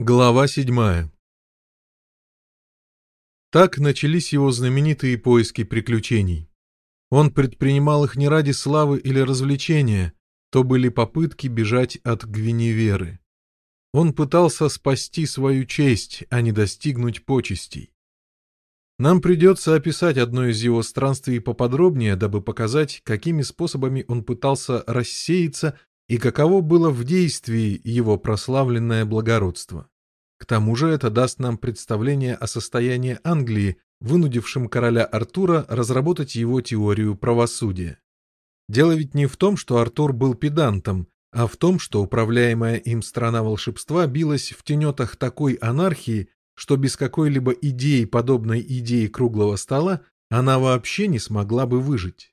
Глава седьмая Так начались его знаменитые поиски приключений. Он предпринимал их не ради славы или развлечения, то были попытки бежать от Гвиневеры. Он пытался спасти свою честь, а не достигнуть почестей. Нам придется описать одно из его странствий поподробнее, дабы показать, какими способами он пытался рассеяться и каково было в действии его прославленное благородство. К тому же это даст нам представление о состоянии Англии, вынудившем короля Артура разработать его теорию правосудия. Дело ведь не в том, что Артур был педантом, а в том, что управляемая им страна волшебства билась в тенетах такой анархии, что без какой-либо идеи, подобной идее круглого стола, она вообще не смогла бы выжить.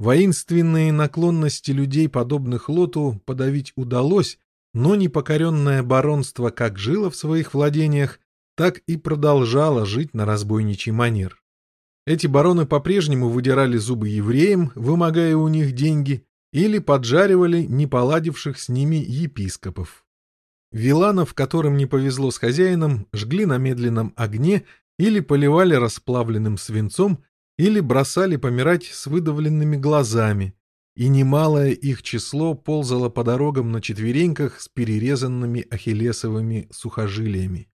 Воинственные наклонности людей, подобных Лоту, подавить удалось, но непокоренное баронство как жило в своих владениях, так и продолжало жить на разбойничий манер. Эти бароны по-прежнему выдирали зубы евреям, вымогая у них деньги, или поджаривали неполадивших с ними епископов. Виланов, которым не повезло с хозяином, жгли на медленном огне или поливали расплавленным свинцом или бросали помирать с выдавленными глазами, и немалое их число ползало по дорогам на четвереньках с перерезанными ахиллесовыми сухожилиями.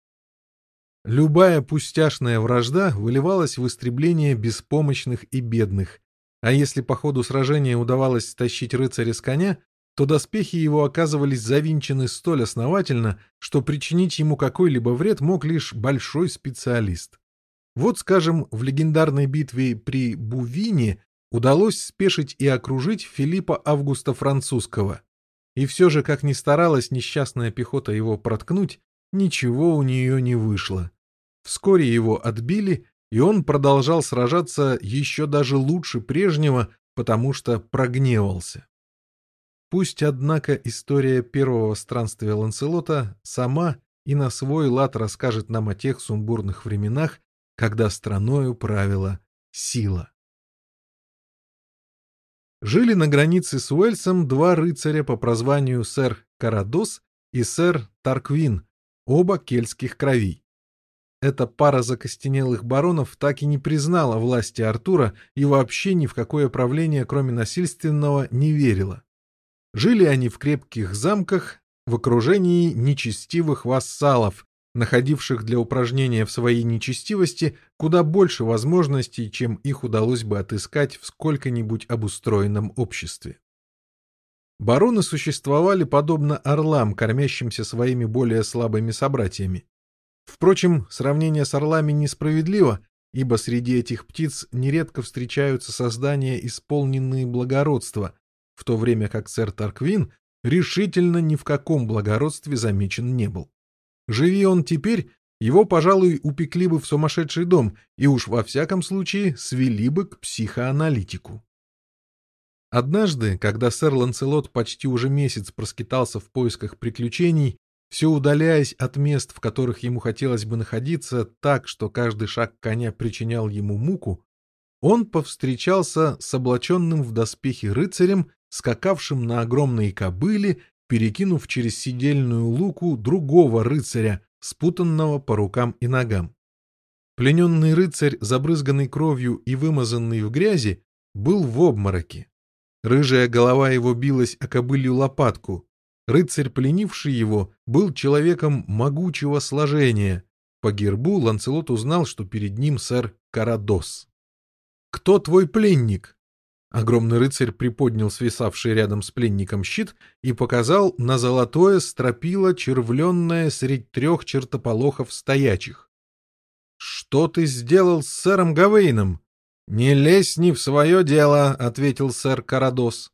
Любая пустяшная вражда выливалась в истребление беспомощных и бедных, а если по ходу сражения удавалось стащить рыцаря с коня, то доспехи его оказывались завинчены столь основательно, что причинить ему какой-либо вред мог лишь большой специалист. Вот, скажем, в легендарной битве при Бувине удалось спешить и окружить Филиппа Августа Французского. И все же, как ни старалась несчастная пехота его проткнуть, ничего у нее не вышло. Вскоре его отбили, и он продолжал сражаться еще даже лучше прежнего, потому что прогневался. Пусть, однако, история первого странствия Ланселота сама и на свой лад расскажет нам о тех сумбурных временах, когда страною правила сила. Жили на границе с Уэльсом два рыцаря по прозванию сэр Карадос и сэр Тарквин, оба кельтских кровей. Эта пара закостенелых баронов так и не признала власти Артура и вообще ни в какое правление, кроме насильственного, не верила. Жили они в крепких замках, в окружении нечестивых вассалов, находивших для упражнения в своей нечестивости куда больше возможностей, чем их удалось бы отыскать в сколько-нибудь обустроенном обществе. Бароны существовали подобно орлам, кормящимся своими более слабыми собратьями. Впрочем, сравнение с орлами несправедливо, ибо среди этих птиц нередко встречаются создания, исполненные благородства, в то время как сэр Тарквин решительно ни в каком благородстве замечен не был. Живи он теперь, его, пожалуй, упекли бы в сумасшедший дом и уж во всяком случае свели бы к психоаналитику. Однажды, когда сэр Ланселот почти уже месяц проскитался в поисках приключений, все удаляясь от мест, в которых ему хотелось бы находиться, так, что каждый шаг коня причинял ему муку, он повстречался с облаченным в доспехи рыцарем, скакавшим на огромной кобыле перекинув через сидельную луку другого рыцаря, спутанного по рукам и ногам. Плененный рыцарь, забрызганный кровью и вымазанный в грязи, был в обмороке. Рыжая голова его билась о кобылью лопатку. Рыцарь, пленивший его, был человеком могучего сложения. По гербу Ланцелот узнал, что перед ним сэр Карадос. «Кто твой пленник?» Огромный рыцарь приподнял свисавший рядом с пленником щит и показал на золотое стропило, червленное средь трех чертополохов стоячих. — Что ты сделал с сэром Гавейном? — Не лезь не в свое дело, — ответил сэр Карадос.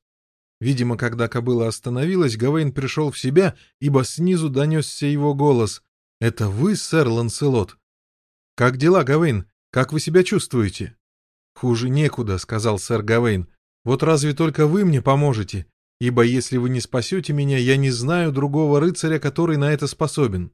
Видимо, когда кобыла остановилась, Гавейн пришел в себя, ибо снизу донесся его голос. — Это вы, сэр Ланселот? — Как дела, Гавейн? Как вы себя чувствуете? — «Хуже некуда», — сказал сэр Гавейн. «Вот разве только вы мне поможете? Ибо если вы не спасете меня, я не знаю другого рыцаря, который на это способен».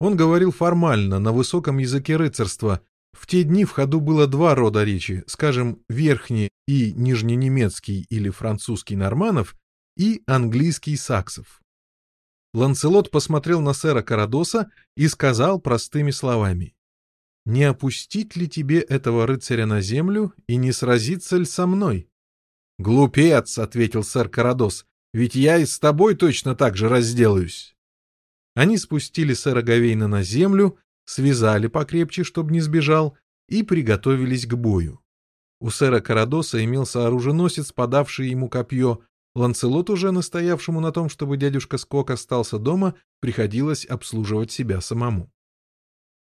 Он говорил формально, на высоком языке рыцарства. В те дни в ходу было два рода речи, скажем, верхний и нижненемецкий или французский норманов и английский саксов. Ланцелот посмотрел на сэра Карадоса и сказал простыми словами. «Не опустить ли тебе этого рыцаря на землю и не сразиться ли со мной?» «Глупец!» — ответил сэр Карадос. «Ведь я и с тобой точно так же разделаюсь». Они спустили сэра Гавейна на землю, связали покрепче, чтобы не сбежал, и приготовились к бою. У сэра Карадоса имелся оруженосец, подавший ему копье, Ланцелот, уже настоявшему на том, чтобы дядюшка Скок остался дома, приходилось обслуживать себя самому.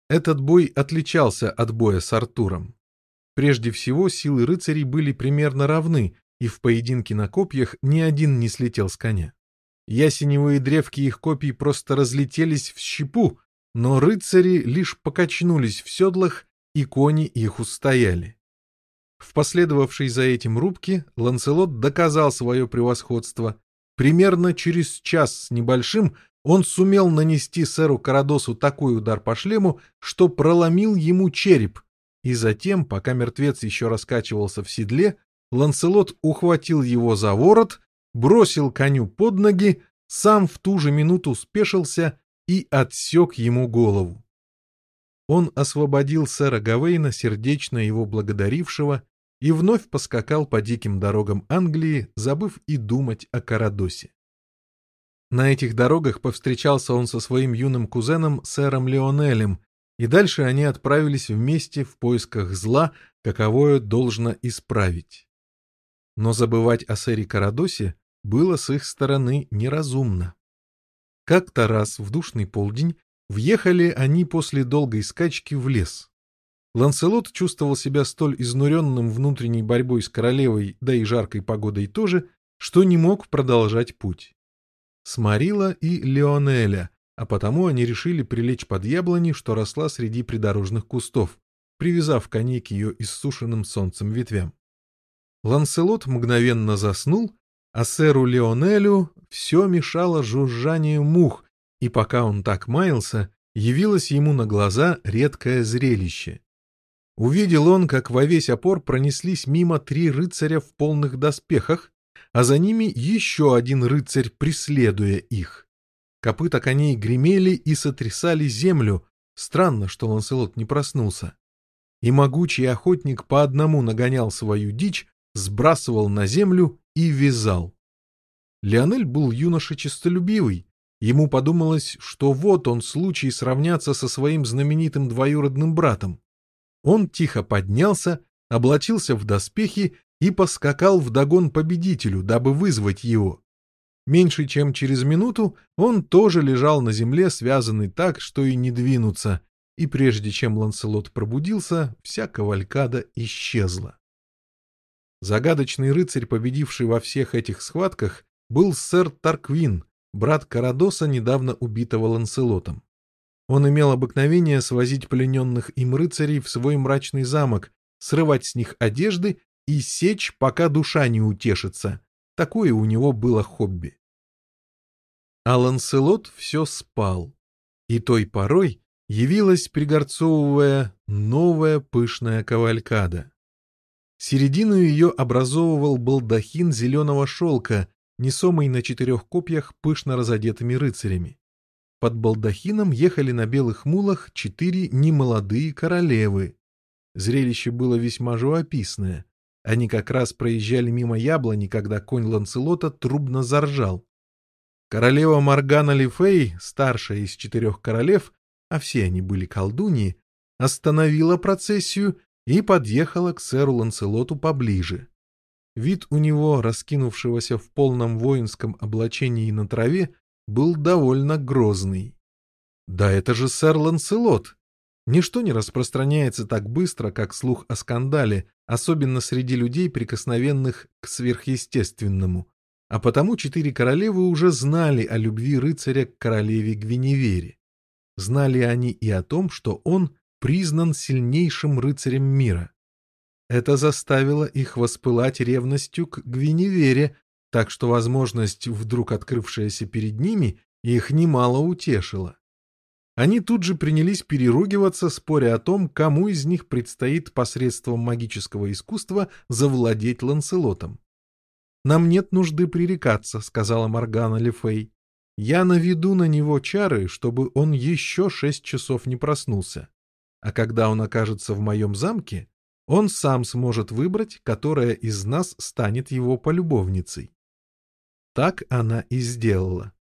Этот бой отличался от боя с Артуром. Прежде всего, силы рыцарей были примерно равны, и в поединке на копьях ни один не слетел с коня. Ясеневые древки их копий просто разлетелись в щепу, но рыцари лишь покачнулись в седлах, и кони их устояли. В последовавшей за этим рубке Ланселот доказал свое превосходство. Примерно через час с небольшим он сумел нанести сэру Карадосу такой удар по шлему, что проломил ему череп, и затем, пока мертвец еще раскачивался в седле, Ланселот ухватил его за ворот, бросил коню под ноги, сам в ту же минуту спешился и отсек ему голову. Он освободил сэра Гавейна, сердечно его благодарившего, и вновь поскакал по диким дорогам Англии, забыв и думать о Карадосе. На этих дорогах повстречался он со своим юным кузеном сэром Леонелем, и дальше они отправились вместе в поисках зла, каковое должно исправить. Но забывать о сэре Карадосе было с их стороны неразумно. Как-то раз в душный полдень въехали они после долгой скачки в лес. Ланселот чувствовал себя столь изнуренным внутренней борьбой с королевой, да и жаркой погодой тоже, что не мог продолжать путь. Сморила и Леонеля, а потому они решили прилечь под яблони, что росла среди придорожных кустов, привязав коней к ее иссушенным солнцем ветвям. Ланселот мгновенно заснул, а сэру Леонелю все мешало жужжание мух, и пока он так маялся, явилось ему на глаза редкое зрелище. Увидел он, как во весь опор пронеслись мимо три рыцаря в полных доспехах, а за ними еще один рыцарь, преследуя их. Копыта коней гремели и сотрясали землю. Странно, что Ланселот не проснулся. И могучий охотник по одному нагонял свою дичь, сбрасывал на землю и вязал. Леонель был юноша честолюбивый. Ему подумалось, что вот он случай сравняться со своим знаменитым двоюродным братом. Он тихо поднялся, облачился в доспехи и поскакал вдогон победителю, дабы вызвать его. Меньше чем через минуту он тоже лежал на земле, связанный так, что и не двинуться, и прежде чем Ланселот пробудился, вся кавалькада исчезла. Загадочный рыцарь, победивший во всех этих схватках, был сэр Тарквин, брат Карадоса, недавно убитого Ланселотом. Он имел обыкновение свозить плененных им рыцарей в свой мрачный замок, срывать с них одежды и сечь, пока душа не утешится. Такое у него было хобби. А Ланселот все спал, и той порой явилась, пригорцовывая, новая пышная кавалькада. Середину ее образовывал балдахин зеленого шелка, несомый на четырех копьях пышно разодетыми рыцарями. Под балдахином ехали на белых мулах четыре немолодые королевы. Зрелище было весьма живописное. Они как раз проезжали мимо яблони, когда конь Ланцелота трубно заржал. Королева Моргана Лифей, старшая из четырех королев, а все они были колдуньи, остановила процессию и подъехала к сэру Ланцелоту поближе. Вид у него, раскинувшегося в полном воинском облачении на траве, был довольно грозный. Да это же сэр Ланселот! Ничто не распространяется так быстро, как слух о скандале, особенно среди людей, прикосновенных к сверхъестественному. А потому четыре королевы уже знали о любви рыцаря к королеве Гвиневере. Знали они и о том, что он признан сильнейшим рыцарем мира. Это заставило их воспылать ревностью к Гвиневере, так что возможность, вдруг открывшаяся перед ними, их немало утешила. Они тут же принялись переругиваться, споря о том, кому из них предстоит посредством магического искусства завладеть Ланселотом. «Нам нет нужды пререкаться», — сказала Моргана Лефей. Я наведу на него чары, чтобы он еще шесть часов не проснулся. А когда он окажется в моем замке, он сам сможет выбрать, которая из нас станет его полюбовницей. Так она и сделала.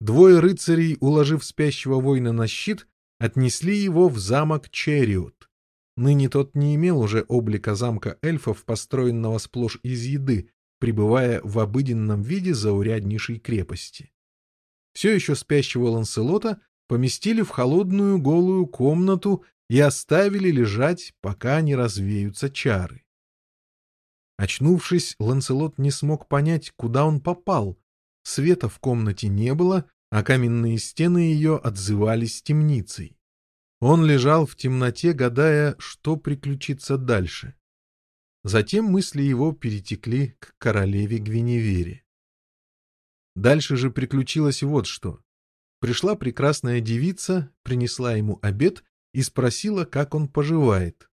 Двое рыцарей, уложив спящего воина на щит, отнесли его в замок Черриот. Ныне тот не имел уже облика замка эльфов, построенного сплошь из еды, пребывая в обыденном виде зауряднейшей крепости. Все еще спящего Ланселота поместили в холодную голую комнату и оставили лежать, пока не развеются чары. Очнувшись, Ланселот не смог понять, куда он попал. Света в комнате не было, а каменные стены ее отзывались темницей. Он лежал в темноте, гадая, что приключится дальше. Затем мысли его перетекли к королеве Гвиневере. Дальше же приключилось вот что. Пришла прекрасная девица, принесла ему обед и спросила, как он поживает.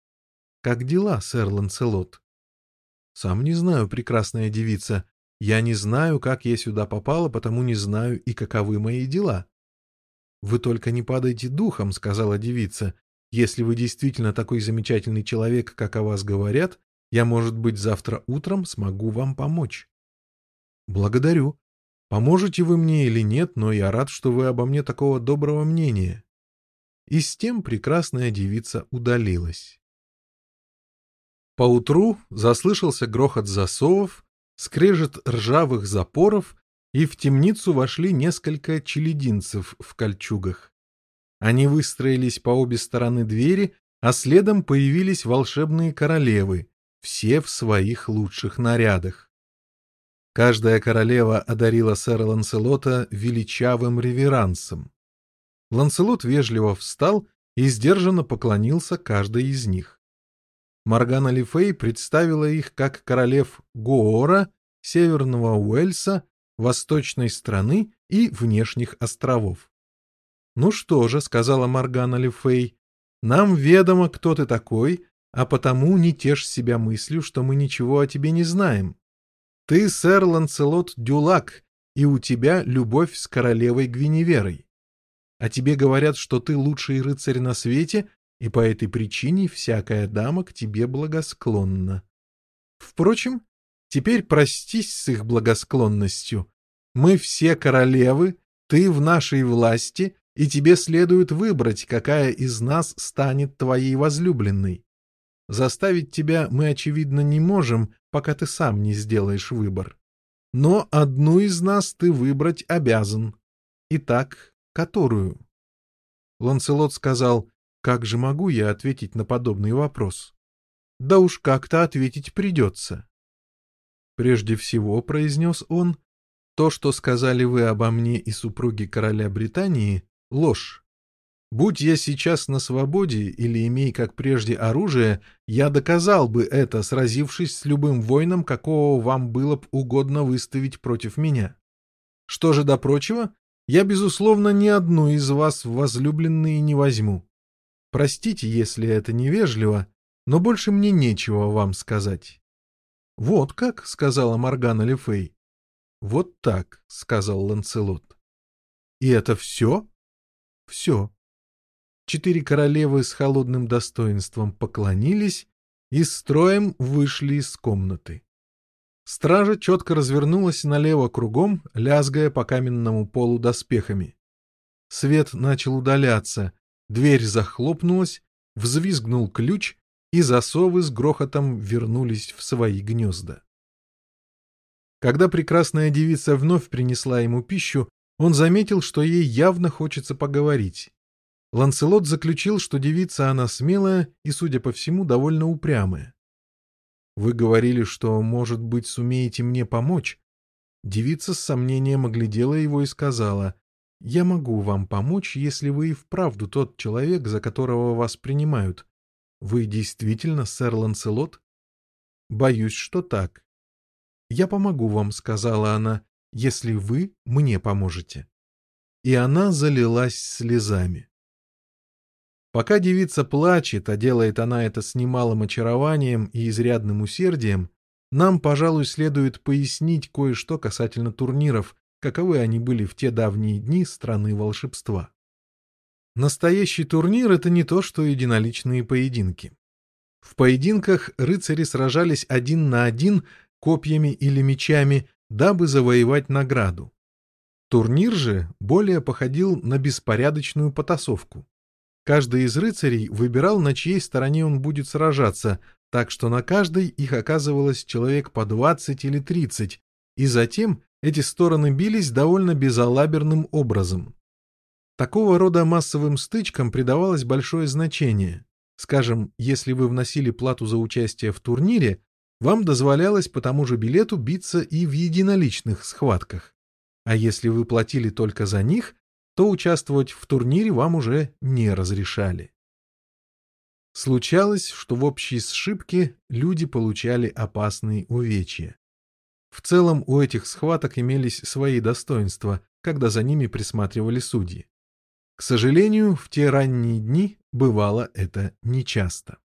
«Как дела, сэр Ланселот?» «Сам не знаю, прекрасная девица. Я не знаю, как я сюда попала, потому не знаю и каковы мои дела». «Вы только не падайте духом», — сказала девица. «Если вы действительно такой замечательный человек, как о вас говорят, я, может быть, завтра утром смогу вам помочь». «Благодарю. Поможете вы мне или нет, но я рад, что вы обо мне такого доброго мнения». И с тем прекрасная девица удалилась. Поутру заслышался грохот засовов, скрежет ржавых запоров и в темницу вошли несколько челединцев в кольчугах. Они выстроились по обе стороны двери, а следом появились волшебные королевы, все в своих лучших нарядах. Каждая королева одарила сэра Ланселота величавым реверансом. Ланселот вежливо встал и сдержанно поклонился каждой из них. Моргана Лифей представила их как королев Гоора, Северного Уэльса восточной страны и внешних островов. «Ну что же», — сказала Моргана Лефей, — «нам ведомо, кто ты такой, а потому не тешь себя мыслью, что мы ничего о тебе не знаем. Ты сэр Ланцелот Дюлак, и у тебя любовь с королевой Гвиневерой. А тебе говорят, что ты лучший рыцарь на свете, и по этой причине всякая дама к тебе благосклонна. Впрочем, Теперь простись с их благосклонностью. Мы все королевы, ты в нашей власти, и тебе следует выбрать, какая из нас станет твоей возлюбленной. Заставить тебя мы, очевидно, не можем, пока ты сам не сделаешь выбор. Но одну из нас ты выбрать обязан. Итак, которую? Ланселот сказал, как же могу я ответить на подобный вопрос? Да уж как-то ответить придется. Прежде всего, — произнес он, — то, что сказали вы обо мне и супруге короля Британии, — ложь. Будь я сейчас на свободе или имей как прежде оружие, я доказал бы это, сразившись с любым воином, какого вам было бы угодно выставить против меня. Что же до прочего, я, безусловно, ни одну из вас в возлюбленные не возьму. Простите, если это невежливо, но больше мне нечего вам сказать. «Вот как?» — сказала Моргана Лефей. «Вот так», — сказал Ланцелот. «И это все?» «Все». Четыре королевы с холодным достоинством поклонились и строем вышли из комнаты. Стража четко развернулась налево кругом, лязгая по каменному полу доспехами. Свет начал удаляться, дверь захлопнулась, взвизгнул ключ, и засовы с грохотом вернулись в свои гнезда. Когда прекрасная девица вновь принесла ему пищу, он заметил, что ей явно хочется поговорить. Ланселот заключил, что девица она смелая и, судя по всему, довольно упрямая. «Вы говорили, что, может быть, сумеете мне помочь?» Девица с сомнением оглядела его и сказала, «Я могу вам помочь, если вы и вправду тот человек, за которого вас принимают. Вы действительно сэр Ланселот? Боюсь, что так. Я помогу вам, сказала она, если вы мне поможете. И она залилась слезами. Пока девица плачет, а делает она это с немалым очарованием и изрядным усердием, нам, пожалуй, следует пояснить кое-что касательно турниров, каковы они были в те давние дни страны волшебства. Настоящий турнир — это не то, что единоличные поединки. В поединках рыцари сражались один на один копьями или мечами, дабы завоевать награду. Турнир же более походил на беспорядочную потасовку. Каждый из рыцарей выбирал, на чьей стороне он будет сражаться, так что на каждой их оказывалось человек по 20 или 30, и затем эти стороны бились довольно безалаберным образом. Такого рода массовым стычкам придавалось большое значение. Скажем, если вы вносили плату за участие в турнире, вам дозволялось по тому же билету биться и в единоличных схватках. А если вы платили только за них, то участвовать в турнире вам уже не разрешали. Случалось, что в общей сшибке люди получали опасные увечья. В целом у этих схваток имелись свои достоинства, когда за ними присматривали судьи. К сожалению, в те ранние дни бывало это нечасто.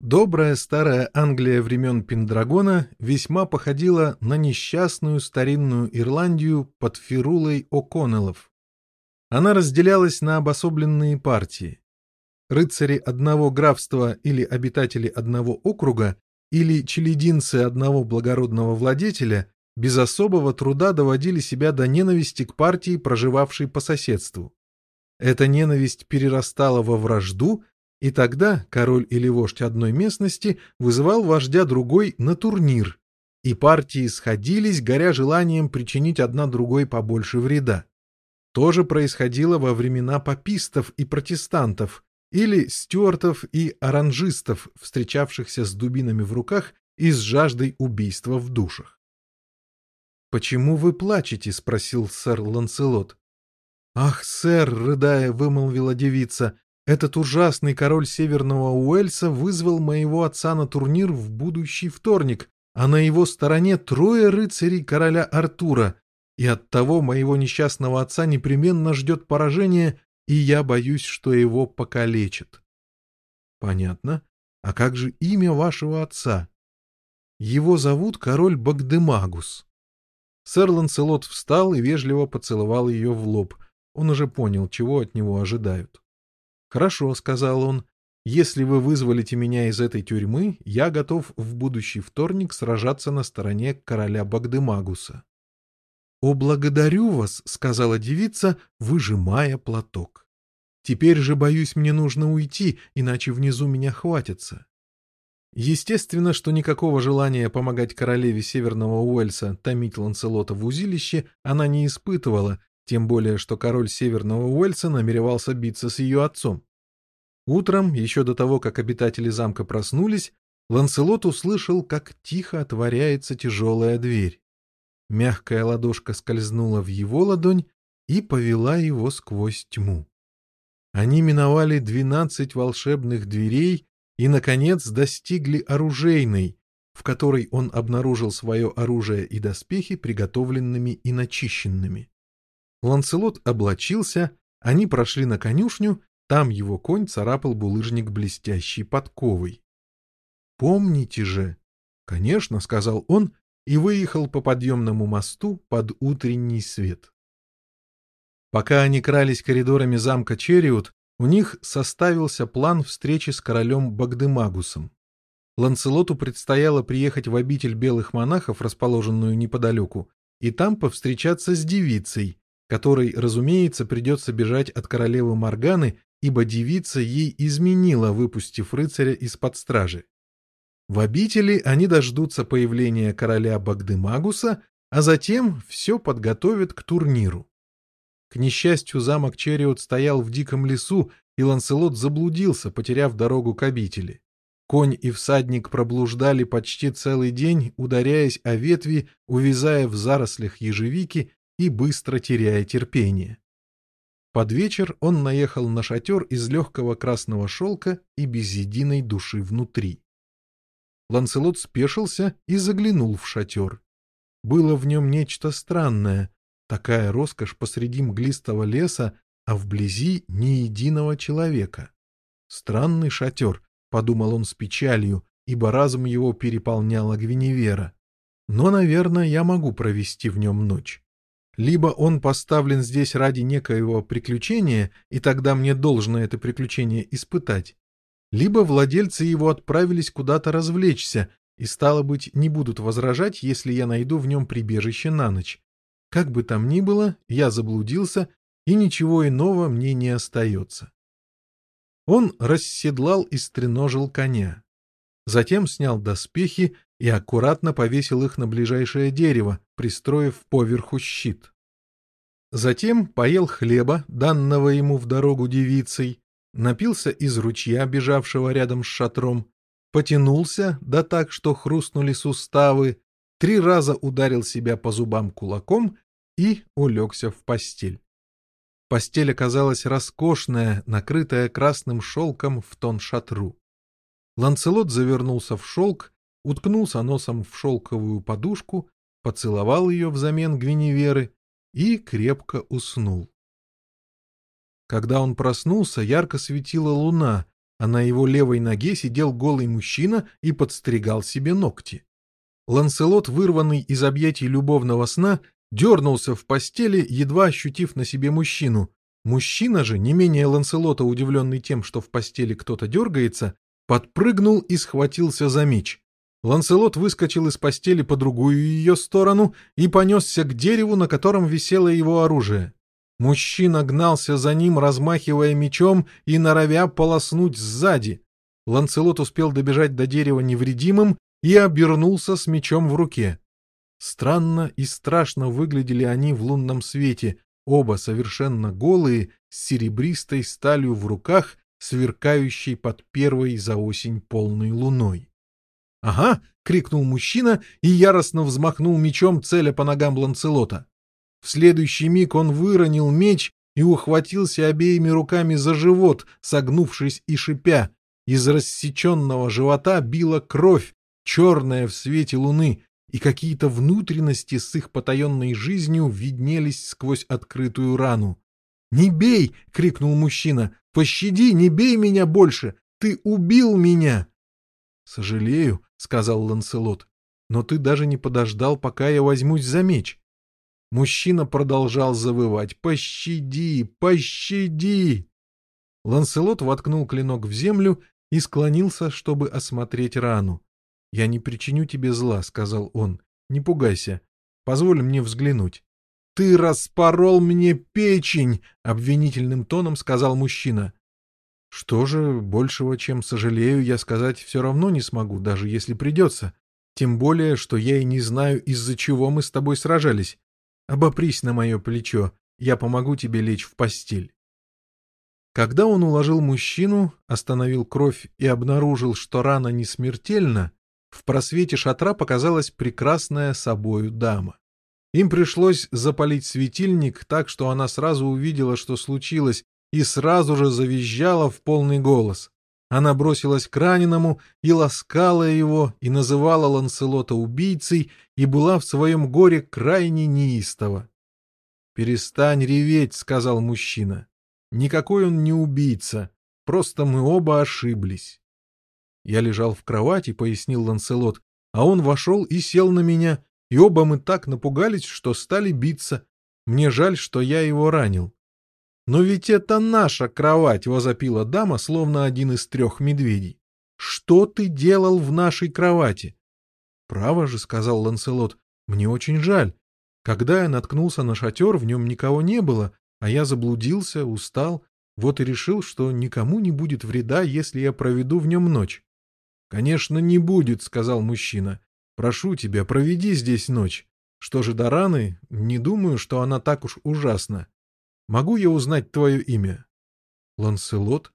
Добрая старая Англия времен Пендрагона весьма походила на несчастную старинную Ирландию под Фирулой О'Коннеллов. Она разделялась на обособленные партии. Рыцари одного графства или обитатели одного округа или челединцы одного благородного владетеля без особого труда доводили себя до ненависти к партии, проживавшей по соседству. Эта ненависть перерастала во вражду, и тогда король или вождь одной местности вызывал вождя другой на турнир, и партии сходились, горя желанием причинить одна другой побольше вреда. То же происходило во времена папистов и протестантов, или стюартов и оранжистов, встречавшихся с дубинами в руках и с жаждой убийства в душах. «Почему вы плачете?» — спросил сэр Ланселот. «Ах, сэр!» — рыдая, вымолвила девица. «Этот ужасный король Северного Уэльса вызвал моего отца на турнир в будущий вторник, а на его стороне трое рыцарей короля Артура, и оттого моего несчастного отца непременно ждет поражение, и я боюсь, что его покалечат. Понятно. А как же имя вашего отца? Его зовут король Багдемагус. Сэр Ланселот встал и вежливо поцеловал ее в лоб. Он уже понял, чего от него ожидают. «Хорошо», — сказал он, — «если вы вызволите меня из этой тюрьмы, я готов в будущий вторник сражаться на стороне короля Багдемагуса». «О, благодарю вас», — сказала девица, выжимая платок. «Теперь же, боюсь, мне нужно уйти, иначе внизу меня хватится». Естественно, что никакого желания помогать королеве Северного Уэльса томить Ланселота в узилище она не испытывала, тем более, что король Северного Уэльса намеревался биться с ее отцом. Утром, еще до того, как обитатели замка проснулись, Ланселот услышал, как тихо отворяется тяжелая дверь. Мягкая ладошка скользнула в его ладонь и повела его сквозь тьму. Они миновали двенадцать волшебных дверей и, наконец, достигли оружейной, в которой он обнаружил свое оружие и доспехи приготовленными и начищенными. Ланцелот облачился, они прошли на конюшню, там его конь царапал булыжник блестящей подковой. «Помните же!» «Конечно», — сказал он и выехал по подъемному мосту под утренний свет. Пока они крались коридорами замка Черриут, у них составился план встречи с королем Багдемагусом. Ланцелоту предстояло приехать в обитель белых монахов, расположенную неподалеку, и там повстречаться с девицей, которой, разумеется, придется бежать от королевы Морганы, ибо девица ей изменила, выпустив рыцаря из-под стражи. В обители они дождутся появления короля Багдемагуса, а затем все подготовят к турниру. К несчастью, замок Черриот стоял в диком лесу, и Ланселот заблудился, потеряв дорогу к обители. Конь и всадник проблуждали почти целый день, ударяясь о ветви, увязая в зарослях ежевики и быстро теряя терпение. Под вечер он наехал на шатер из легкого красного шелка и без единой души внутри. Ланселот спешился и заглянул в шатер. Было в нем нечто странное, такая роскошь посреди мглистого леса, а вблизи ни единого человека. Странный шатер, — подумал он с печалью, ибо разум его переполняла Гвиневера. Но, наверное, я могу провести в нем ночь. Либо он поставлен здесь ради некоего приключения, и тогда мне должно это приключение испытать, либо владельцы его отправились куда-то развлечься, и, стало быть, не будут возражать, если я найду в нем прибежище на ночь. Как бы там ни было, я заблудился, и ничего иного мне не остается. Он расседлал и стреножил коня. Затем снял доспехи и аккуратно повесил их на ближайшее дерево, пристроив поверху щит. Затем поел хлеба, данного ему в дорогу девицей, напился из ручья, бежавшего рядом с шатром, потянулся, да так, что хрустнули суставы, три раза ударил себя по зубам кулаком и улегся в постель. Постель оказалась роскошная, накрытая красным шелком в тон шатру. Ланцелот завернулся в шелк, уткнулся носом в шелковую подушку, поцеловал ее взамен Гвиневеры и крепко уснул. Когда он проснулся, ярко светила луна, а на его левой ноге сидел голый мужчина и подстригал себе ногти. Ланселот, вырванный из объятий любовного сна, дернулся в постели, едва ощутив на себе мужчину. Мужчина же, не менее Ланселота, удивленный тем, что в постели кто-то дергается, подпрыгнул и схватился за меч. Ланселот выскочил из постели по другую ее сторону и понесся к дереву, на котором висело его оружие. Мужчина гнался за ним, размахивая мечом и норовя полоснуть сзади. Ланселот успел добежать до дерева невредимым и обернулся с мечом в руке. Странно и страшно выглядели они в лунном свете, оба совершенно голые, с серебристой сталью в руках, сверкающей под первой за осень полной луной. «Ага!» — крикнул мужчина и яростно взмахнул мечом, целя по ногам Ланцелота. В следующий миг он выронил меч и ухватился обеими руками за живот, согнувшись и шипя. Из рассеченного живота била кровь, черная в свете луны, и какие-то внутренности с их потаенной жизнью виднелись сквозь открытую рану. «Не бей!» — крикнул мужчина. «Пощади, не бей меня больше! Ты убил меня!» «Сожалею», — сказал Ланселот, — «но ты даже не подождал, пока я возьмусь за меч». Мужчина продолжал завывать «Пощади! Пощади!» Ланселот воткнул клинок в землю и склонился, чтобы осмотреть рану. «Я не причиню тебе зла», — сказал он. «Не пугайся. Позволь мне взглянуть». «Ты распорол мне печень!» — обвинительным тоном сказал мужчина. «Что же, большего, чем сожалею, я сказать все равно не смогу, даже если придется. Тем более, что я и не знаю, из-за чего мы с тобой сражались. Обопрись на мое плечо, я помогу тебе лечь в постель». Когда он уложил мужчину, остановил кровь и обнаружил, что рана не смертельна, в просвете шатра показалась прекрасная собою дама. Им пришлось запалить светильник так, что она сразу увидела, что случилось, и сразу же завизжала в полный голос. Она бросилась к раненому и ласкала его, и называла Ланселота убийцей, и была в своем горе крайне неистова. «Перестань реветь», — сказал мужчина. «Никакой он не убийца, просто мы оба ошиблись». Я лежал в кровати, — пояснил Ланселот, — а он вошел и сел на меня, и оба мы так напугались, что стали биться. Мне жаль, что я его ранил. «Но ведь это наша кровать!» — возопила дама, словно один из трех медведей. «Что ты делал в нашей кровати?» «Право же», — сказал Ланселот, — «мне очень жаль. Когда я наткнулся на шатер, в нем никого не было, а я заблудился, устал, вот и решил, что никому не будет вреда, если я проведу в нем ночь. «Конечно, не будет», — сказал мужчина. «Прошу тебя, проведи здесь ночь. Что же до раны, не думаю, что она так уж ужасна. Могу я узнать твое имя?» «Ланселот?»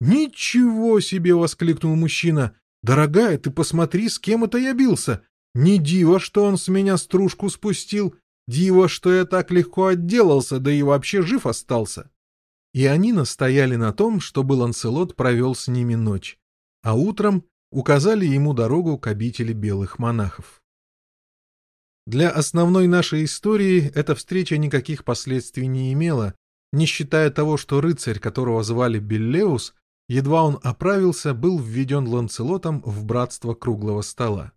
«Ничего себе!» — воскликнул мужчина. «Дорогая, ты посмотри, с кем это я бился. Не диво, что он с меня стружку спустил. Диво, что я так легко отделался, да и вообще жив остался». И они настояли на том, чтобы Ланселот провел с ними ночь. А утром указали ему дорогу к обители белых монахов. Для основной нашей истории эта встреча никаких последствий не имела, не считая того, что рыцарь, которого звали Беллеус, едва он оправился, был введен Ланцелотом в братство круглого стола.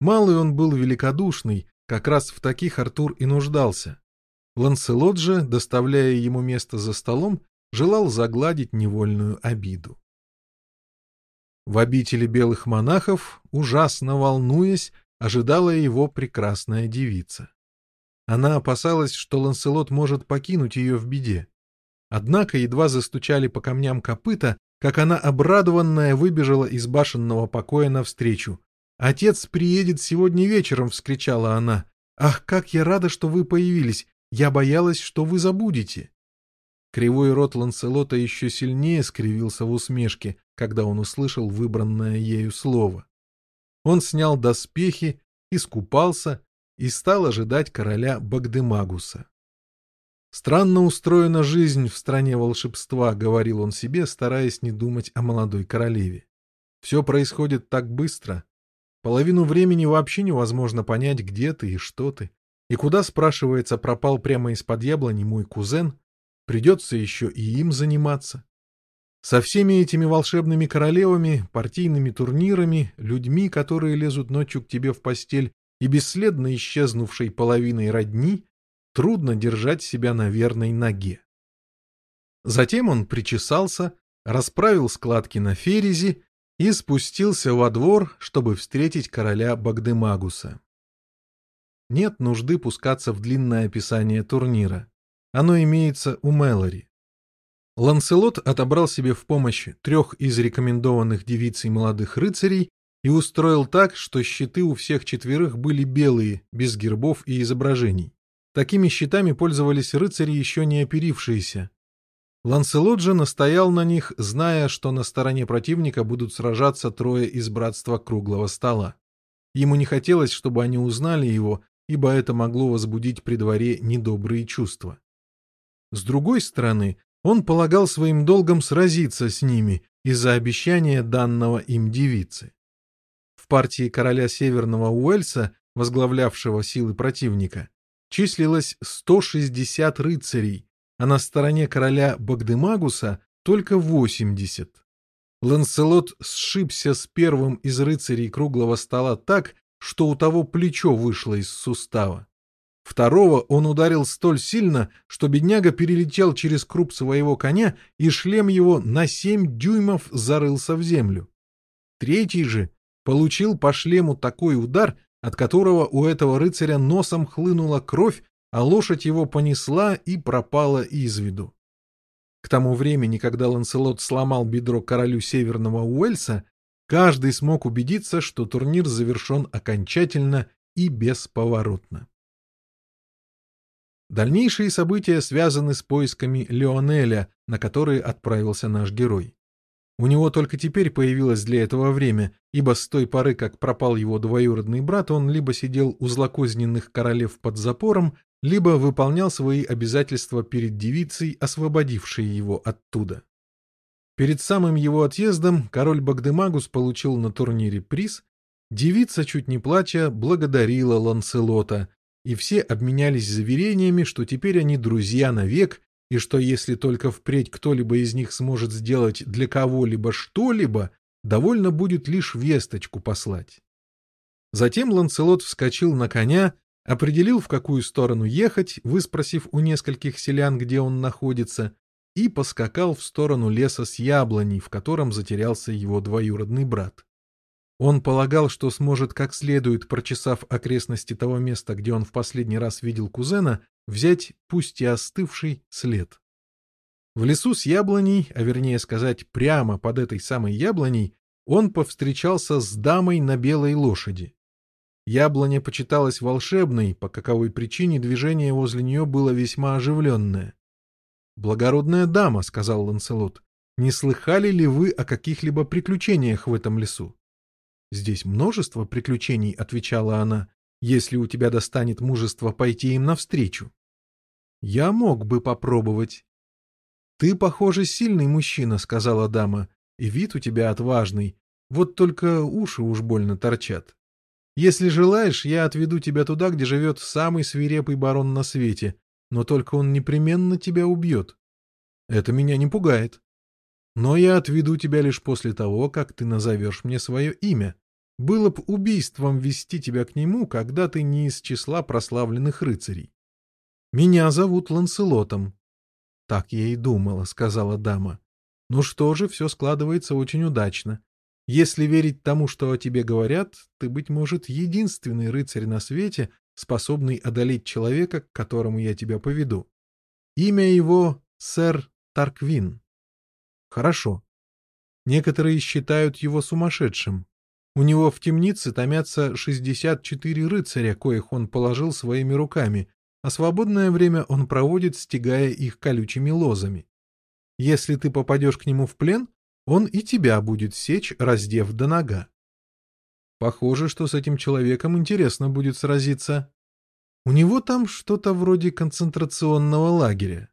Малый он был великодушный, как раз в таких Артур и нуждался. Ланселот же, доставляя ему место за столом, желал загладить невольную обиду. В обители белых монахов, ужасно волнуясь, ожидала его прекрасная девица. Она опасалась, что Ланселот может покинуть ее в беде. Однако едва застучали по камням копыта, как она обрадованная выбежала из башенного покоя навстречу. «Отец приедет сегодня вечером!» — вскричала она. «Ах, как я рада, что вы появились! Я боялась, что вы забудете!» Кривой рот Ланселота еще сильнее скривился в усмешке, когда он услышал выбранное ею слово. Он снял доспехи, искупался и стал ожидать короля Багдемагуса. «Странно устроена жизнь в стране волшебства», — говорил он себе, стараясь не думать о молодой королеве. «Все происходит так быстро. Половину времени вообще невозможно понять, где ты и что ты. И куда, спрашивается, пропал прямо из-под яблони мой кузен, придется еще и им заниматься. Со всеми этими волшебными королевами, партийными турнирами, людьми, которые лезут ночью к тебе в постель, и бесследно исчезнувшей половиной родни, трудно держать себя на верной ноге. Затем он причесался, расправил складки на ферезе и спустился во двор, чтобы встретить короля Багдемагуса. Нет нужды пускаться в длинное описание турнира. Оно имеется у Мэлори. Ланселот отобрал себе в помощь трех из рекомендованных девицей молодых рыцарей и устроил так, что щиты у всех четверых были белые, без гербов и изображений. Такими щитами пользовались рыцари, еще не оперившиеся. Ланселот же настоял на них, зная, что на стороне противника будут сражаться трое из братства круглого стола. Ему не хотелось, чтобы они узнали его, ибо это могло возбудить при дворе недобрые чувства. С другой стороны, он полагал своим долгом сразиться с ними из-за обещания данного им девицы. В партии короля Северного Уэльса, возглавлявшего силы противника, числилось 160 рыцарей, а на стороне короля Багдемагуса только 80. Ланселот сшибся с первым из рыцарей круглого стола так, что у того плечо вышло из сустава. Второго он ударил столь сильно, что бедняга перелетел через круп своего коня, и шлем его на семь дюймов зарылся в землю. Третий же получил по шлему такой удар, от которого у этого рыцаря носом хлынула кровь, а лошадь его понесла и пропала из виду. К тому времени, когда Ланселот сломал бедро королю Северного Уэльса, каждый смог убедиться, что турнир завершен окончательно и бесповоротно. Дальнейшие события связаны с поисками Леонеля, на которые отправился наш герой. У него только теперь появилось для этого время, ибо с той поры, как пропал его двоюродный брат, он либо сидел у злокозненных королев под запором, либо выполнял свои обязательства перед девицей, освободившей его оттуда. Перед самым его отъездом король Багдемагус получил на турнире приз, девица, чуть не плача, благодарила Ланселота, и все обменялись заверениями, что теперь они друзья навек, и что если только впредь кто-либо из них сможет сделать для кого-либо что-либо, довольно будет лишь весточку послать. Затем Ланцелот вскочил на коня, определил, в какую сторону ехать, выспросив у нескольких селян, где он находится, и поскакал в сторону леса с яблоней, в котором затерялся его двоюродный брат. Он полагал, что сможет как следует, прочесав окрестности того места, где он в последний раз видел кузена, взять, пусть и остывший, след. В лесу с яблоней, а вернее сказать, прямо под этой самой яблоней, он повстречался с дамой на белой лошади. Яблоня почиталась волшебной, по каковой причине движение возле нее было весьма оживленное. «Благородная дама», — сказал Ланселот, — «не слыхали ли вы о каких-либо приключениях в этом лесу?» «Здесь множество приключений», — отвечала она, — «если у тебя достанет мужество пойти им навстречу». «Я мог бы попробовать». «Ты, похоже, сильный мужчина», — сказала дама, — «и вид у тебя отважный, вот только уши уж больно торчат. Если желаешь, я отведу тебя туда, где живет самый свирепый барон на свете, но только он непременно тебя убьет. Это меня не пугает. Но я отведу тебя лишь после того, как ты назовешь мне свое имя. Было б убийством вести тебя к нему, когда ты не из числа прославленных рыцарей. Меня зовут Ланселотом. Так я и думала, сказала дама. Ну что же, все складывается очень удачно. Если верить тому, что о тебе говорят, ты, быть может, единственный рыцарь на свете, способный одолеть человека, к которому я тебя поведу. Имя его — сэр Тарквин. Хорошо. Некоторые считают его сумасшедшим. У него в темнице томятся 64 рыцаря, коих он положил своими руками, а свободное время он проводит, стегая их колючими лозами. Если ты попадешь к нему в плен, он и тебя будет сечь, раздев до нога. Похоже, что с этим человеком интересно будет сразиться. У него там что-то вроде концентрационного лагеря.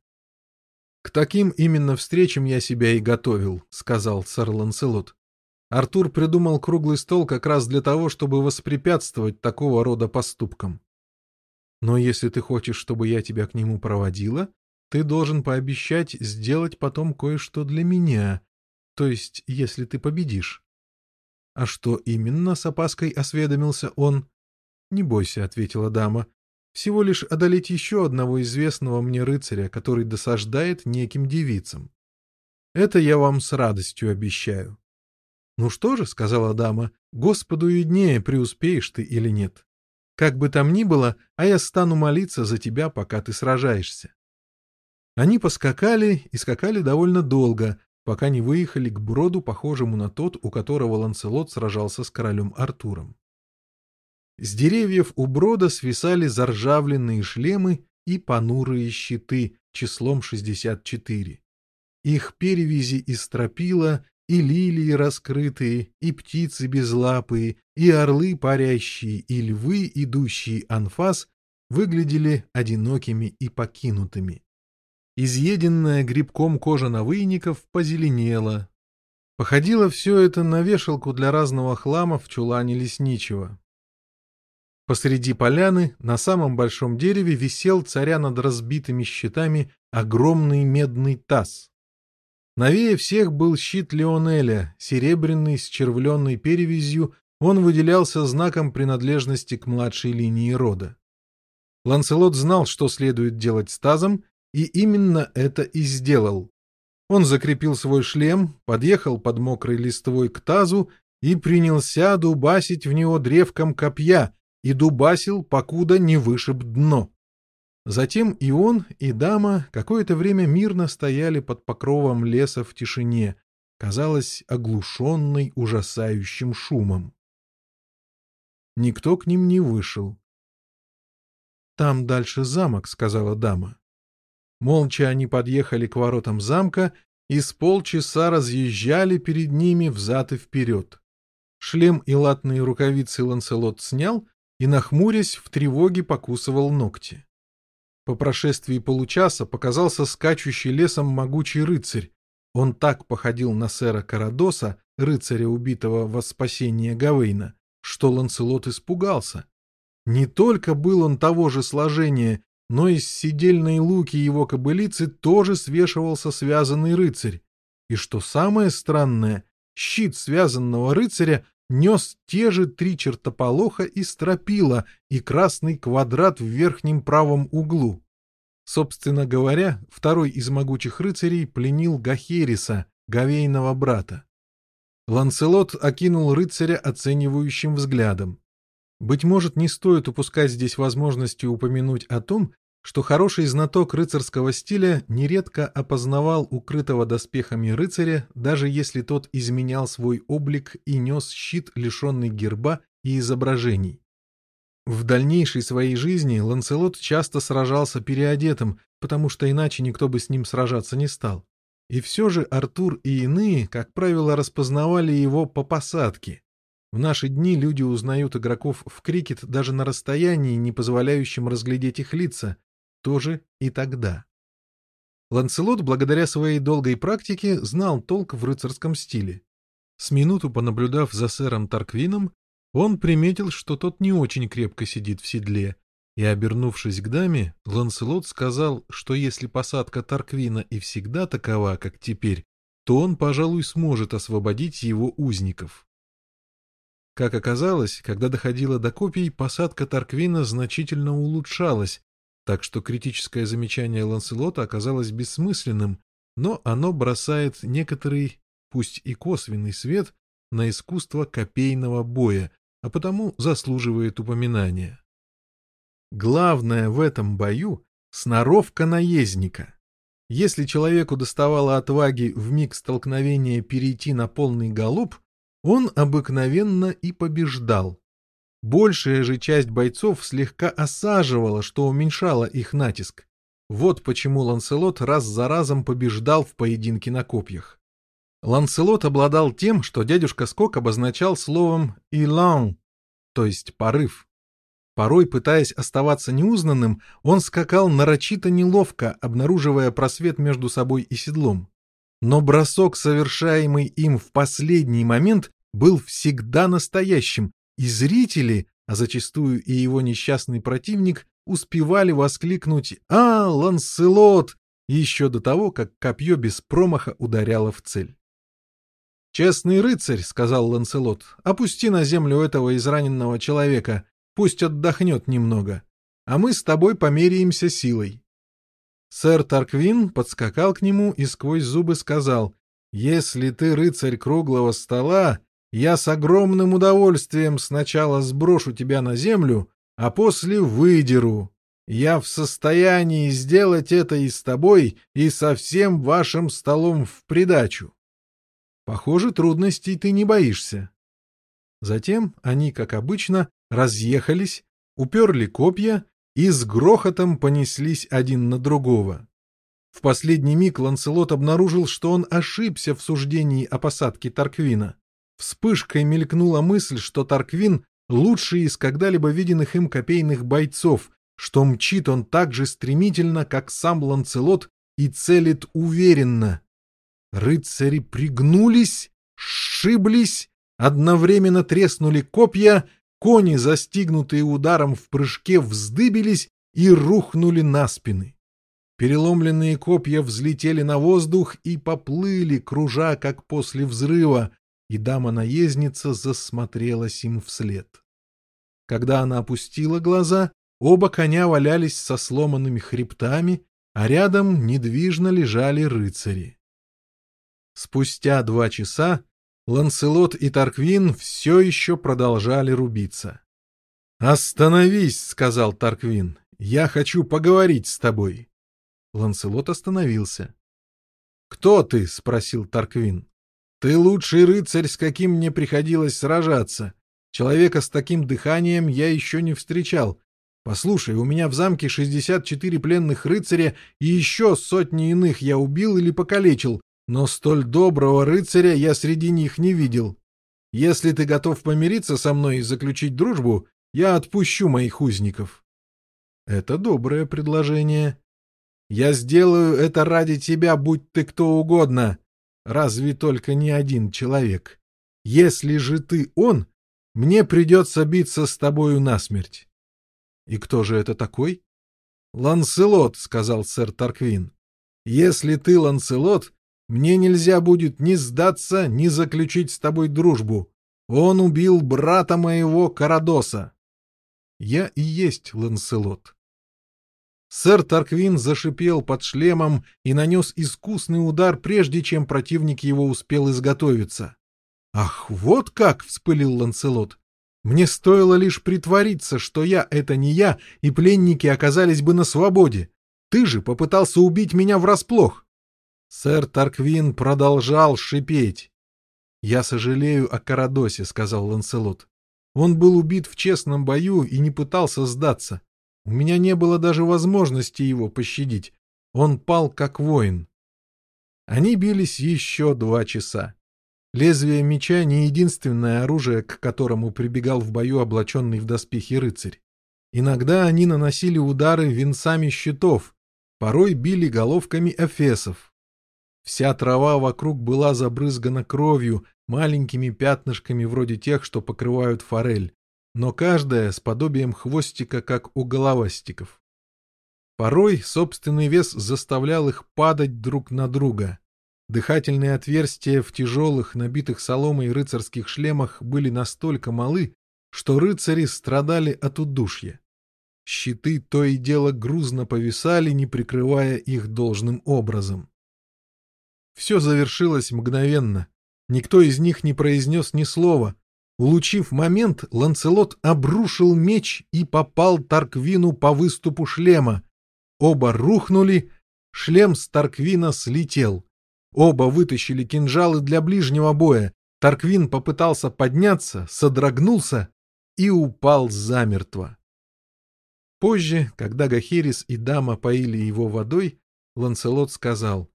«К таким именно встречам я себя и готовил», — сказал сэр Ланселот. Артур придумал круглый стол как раз для того, чтобы воспрепятствовать такого рода поступкам. Но если ты хочешь, чтобы я тебя к нему проводила, ты должен пообещать сделать потом кое-что для меня, то есть, если ты победишь. — А что именно? — с опаской осведомился он. — Не бойся, — ответила дама. — Всего лишь одолеть еще одного известного мне рыцаря, который досаждает неким девицам. Это я вам с радостью обещаю. — Ну что же, — сказала дама, — Господу виднее, преуспеешь ты или нет. Как бы там ни было, а я стану молиться за тебя, пока ты сражаешься. Они поскакали и скакали довольно долго, пока не выехали к броду, похожему на тот, у которого Ланселот сражался с королем Артуром. С деревьев у брода свисали заржавленные шлемы и понурые щиты числом 64. Их перевязи из стропила, и лилии раскрытые, и птицы безлапые, и орлы парящие, и львы, идущие анфас, выглядели одинокими и покинутыми. Изъеденная грибком кожа навыйников позеленела. Походило все это на вешалку для разного хлама в чулане лесничего. Посреди поляны на самом большом дереве висел царя над разбитыми щитами огромный медный таз. Новее всех был щит Леонеля, серебряный с червленной перевязью, он выделялся знаком принадлежности к младшей линии рода. Ланселот знал, что следует делать с тазом, и именно это и сделал. Он закрепил свой шлем, подъехал под мокрой листвой к тазу и принялся дубасить в него древком копья, и дубасил, покуда не вышиб дно. Затем и он, и дама какое-то время мирно стояли под покровом леса в тишине, казалось, оглушенной ужасающим шумом. Никто к ним не вышел. «Там дальше замок», — сказала дама. Молча они подъехали к воротам замка и с полчаса разъезжали перед ними взад и вперед. Шлем и латные рукавицы Ланселот снял и, нахмурясь, в тревоге покусывал ногти. По прошествии получаса показался скачущий лесом могучий рыцарь. Он так походил на сэра Карадоса, рыцаря, убитого во спасение Гавейна, что Ланселот испугался. Не только был он того же сложения но из сидельной луки его кобылицы тоже свешивался связанный рыцарь. И что самое странное, щит связанного рыцаря нес те же три чертополоха и стропила и красный квадрат в верхнем правом углу. Собственно говоря, второй из могучих рыцарей пленил Гахериса, Гавейного брата. Ланселот окинул рыцаря оценивающим взглядом. Быть может, не стоит упускать здесь возможности упомянуть о том, что хороший знаток рыцарского стиля нередко опознавал укрытого доспехами рыцаря, даже если тот изменял свой облик и нес щит, лишенный герба и изображений. В дальнейшей своей жизни Ланселот часто сражался переодетым, потому что иначе никто бы с ним сражаться не стал. И все же Артур и иные, как правило, распознавали его по посадке, в наши дни люди узнают игроков в крикет даже на расстоянии, не позволяющем разглядеть их лица. Тоже и тогда. Ланселот, благодаря своей долгой практике, знал толк в рыцарском стиле. С минуту понаблюдав за сэром Тарквином, он приметил, что тот не очень крепко сидит в седле, и, обернувшись к даме, Ланселот сказал, что если посадка Тарквина и всегда такова, как теперь, то он, пожалуй, сможет освободить его узников. Как оказалось, когда доходило до копий, посадка Тарквина значительно улучшалась, так что критическое замечание Ланселота оказалось бессмысленным, но оно бросает некоторый, пусть и косвенный свет, на искусство копейного боя, а потому заслуживает упоминания. Главное в этом бою — сноровка наездника. Если человеку доставало отваги в миг столкновения перейти на полный галоп, он обыкновенно и побеждал. Большая же часть бойцов слегка осаживала, что уменьшало их натиск. Вот почему Ланселот раз за разом побеждал в поединке на копьях. Ланселот обладал тем, что дядюшка Скок обозначал словом «илан», то есть «порыв». Порой, пытаясь оставаться неузнанным, он скакал нарочито неловко, обнаруживая просвет между собой и седлом. Но бросок, совершаемый им в последний момент, был всегда настоящим, и зрители, а зачастую и его несчастный противник, успевали воскликнуть «А, Ланселот!» еще до того, как копье без промаха ударяло в цель. «Честный рыцарь», — сказал Ланселот, — «опусти на землю этого израненного человека, пусть отдохнет немного, а мы с тобой померяемся силой». Сэр Тарквин подскакал к нему и сквозь зубы сказал, «Если ты рыцарь круглого стола, я с огромным удовольствием сначала сброшу тебя на землю, а после выдеру. Я в состоянии сделать это и с тобой, и со всем вашим столом в придачу. Похоже, трудностей ты не боишься. Затем они, как обычно, разъехались, уперли копья и с грохотом понеслись один на другого. В последний миг Ланселот обнаружил, что он ошибся в суждении о посадке Тарквина. Вспышкой мелькнула мысль, что Тарквин — лучший из когда-либо виденных им копейных бойцов, что мчит он так же стремительно, как сам Ланцелот, и целит уверенно. Рыцари пригнулись, сшиблись, одновременно треснули копья, кони, застигнутые ударом в прыжке, вздыбились и рухнули на спины. Переломленные копья взлетели на воздух и поплыли, кружа, как после взрыва, и дама-наездница засмотрелась им вслед. Когда она опустила глаза, оба коня валялись со сломанными хребтами, а рядом недвижно лежали рыцари. Спустя два часа Ланселот и Тарквин все еще продолжали рубиться. «Остановись!» — сказал Тарквин. «Я хочу поговорить с тобой». Ланселот остановился. «Кто ты?» — спросил Тарквин. Ты лучший рыцарь, с каким мне приходилось сражаться. Человека с таким дыханием я еще не встречал. Послушай, у меня в замке 64 пленных рыцаря, и еще сотни иных я убил или покалечил, но столь доброго рыцаря я среди них не видел. Если ты готов помириться со мной и заключить дружбу, я отпущу моих узников. Это доброе предложение. Я сделаю это ради тебя, будь ты кто угодно. Разве только не один человек. Если же ты он, мне придется биться с тобою насмерть. — И кто же это такой? — Ланселот, — сказал сэр Тарквин. — Если ты Ланселот, мне нельзя будет ни сдаться, ни заключить с тобой дружбу. Он убил брата моего Карадоса. Я и есть Ланселот. Сэр Тарквин зашипел под шлемом и нанес искусный удар, прежде чем противник его успел изготовиться. «Ах, вот как!» — вспылил Ланселот. «Мне стоило лишь притвориться, что я — это не я, и пленники оказались бы на свободе. Ты же попытался убить меня врасплох!» Сэр Тарквин продолжал шипеть. «Я сожалею о Карадосе», — сказал Ланселот. «Он был убит в честном бою и не пытался сдаться. У меня не было даже возможности его пощадить. Он пал как воин. Они бились еще два часа. Лезвие меча — не единственное оружие, к которому прибегал в бою облаченный в доспехи рыцарь. Иногда они наносили удары венцами щитов, порой били головками эфесов. Вся трава вокруг была забрызгана кровью, маленькими пятнышками вроде тех, что покрывают форель но каждая с подобием хвостика, как у головастиков. Порой собственный вес заставлял их падать друг на друга. Дыхательные отверстия в тяжелых, набитых соломой рыцарских шлемах были настолько малы, что рыцари страдали от удушья. Щиты то и дело грузно повисали, не прикрывая их должным образом. Все завершилось мгновенно. Никто из них не произнес ни слова. Улучив момент, Ланцелот обрушил меч и попал Тарквину по выступу шлема. Оба рухнули, шлем с Тарквина слетел. Оба вытащили кинжалы для ближнего боя. Тарквин попытался подняться, содрогнулся и упал замертво. Позже, когда Гахерис и дама поили его водой, Ланцелот сказал,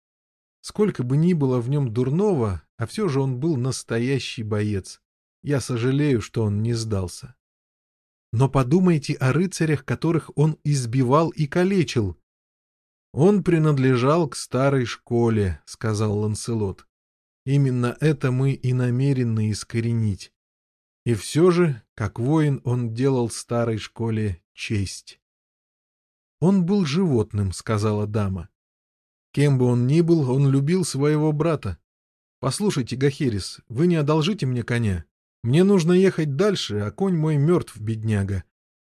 «Сколько бы ни было в нем дурного, а все же он был настоящий боец. Я сожалею, что он не сдался. Но подумайте о рыцарях, которых он избивал и калечил. Он принадлежал к старой школе, — сказал Ланселот. Именно это мы и намерены искоренить. И все же, как воин, он делал старой школе честь. Он был животным, — сказала дама. Кем бы он ни был, он любил своего брата. Послушайте, Гахерис, вы не одолжите мне коня? Мне нужно ехать дальше, а конь мой мертв, бедняга.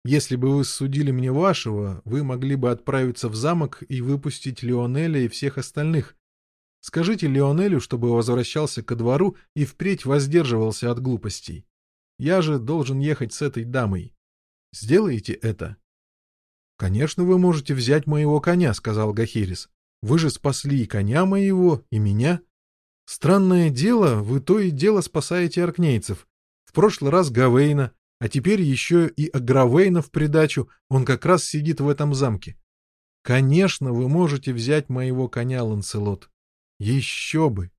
Если бы вы судили мне вашего, вы могли бы отправиться в замок и выпустить Леонеля и всех остальных. Скажите Леонелю, чтобы возвращался ко двору и впредь воздерживался от глупостей. Я же должен ехать с этой дамой. Сделаете это? — Конечно, вы можете взять моего коня, — сказал Гахирис. — Вы же спасли и коня моего, и меня. Странное дело, вы то и дело спасаете аркнейцев, в прошлый раз Гавейна, а теперь еще и Агравейна в придачу, он как раз сидит в этом замке. Конечно, вы можете взять моего коня, Ланселот. Еще бы!